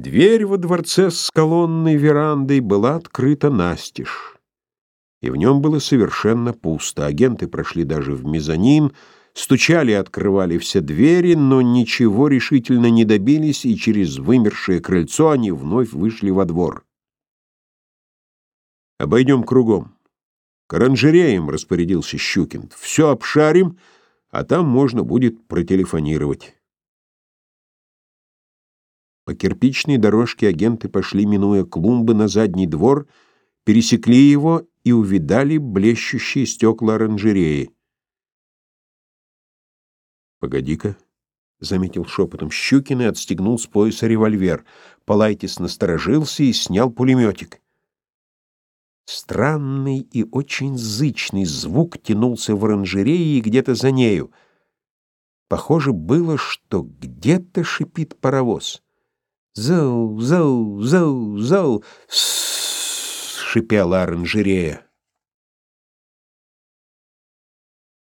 Дверь во дворце с колонной верандой была открыта настежь, и в нем было совершенно пусто. Агенты прошли даже в мезонин, стучали и открывали все двери, но ничего решительно не добились, и через вымершее крыльцо они вновь вышли во двор. «Обойдем кругом. К оранжереям», — распорядился Щукин. «Все обшарим, а там можно будет протелефонировать». По кирпичной дорожке агенты пошли, минуя клумбы, на задний двор, пересекли его и увидали блещущие стекла оранжереи. «Погоди-ка», — заметил шепотом Щукин и отстегнул с пояса револьвер. Палайтис насторожился и снял пулеметик. Странный и очень зычный звук тянулся в оранжерее и где-то за нею. Похоже было, что где-то шипит паровоз. «Зоу, зоу, зоу, зоу!» — шипела оранжерея.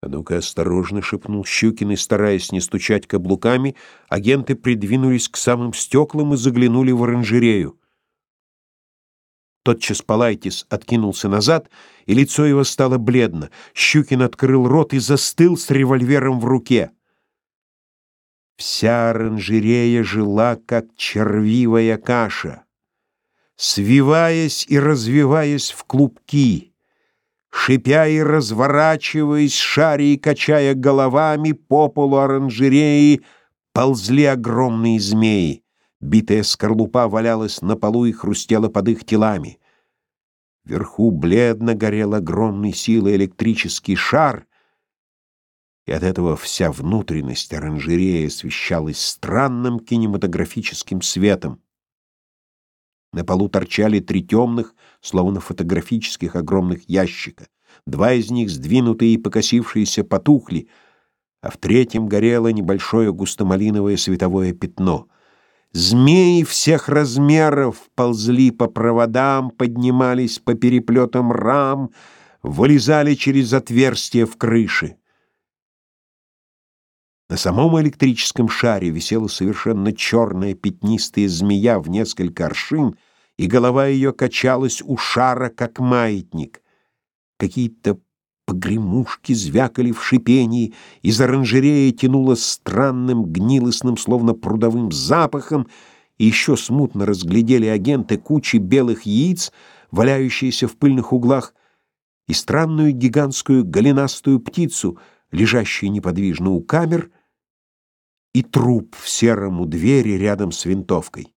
«А ну-ка осторожно!» — шепнул Щукин, и, стараясь не стучать каблуками, агенты придвинулись к самым стеклам и заглянули в оранжерею. Тотчас Палайтис откинулся назад, и лицо его стало бледно. Щукин открыл рот и застыл с револьвером в руке. Вся оранжерея жила, как червивая каша, свиваясь и развиваясь в клубки, шипя и разворачиваясь, шаря и качая головами по полу оранжереи, ползли огромные змеи. Битая скорлупа валялась на полу и хрустела под их телами. Вверху бледно горел огромной силой электрический шар, и от этого вся внутренность оранжереи освещалась странным кинематографическим светом. На полу торчали три темных, словно фотографических огромных ящика. Два из них, сдвинутые и покосившиеся, потухли, а в третьем горело небольшое густомалиновое световое пятно. Змеи всех размеров ползли по проводам, поднимались по переплетам рам, вылезали через отверстия в крыше. На самом электрическом шаре висела совершенно черная пятнистая змея в несколько аршин, и голова ее качалась у шара, как маятник. Какие-то погремушки звякали в шипении, из оранжереи тянуло странным, гнилостным, словно прудовым запахом, и еще смутно разглядели агенты кучи белых яиц, валяющиеся в пыльных углах, и странную гигантскую голенастую птицу, лежащую неподвижно у камер — и труп в сером у двери рядом с винтовкой.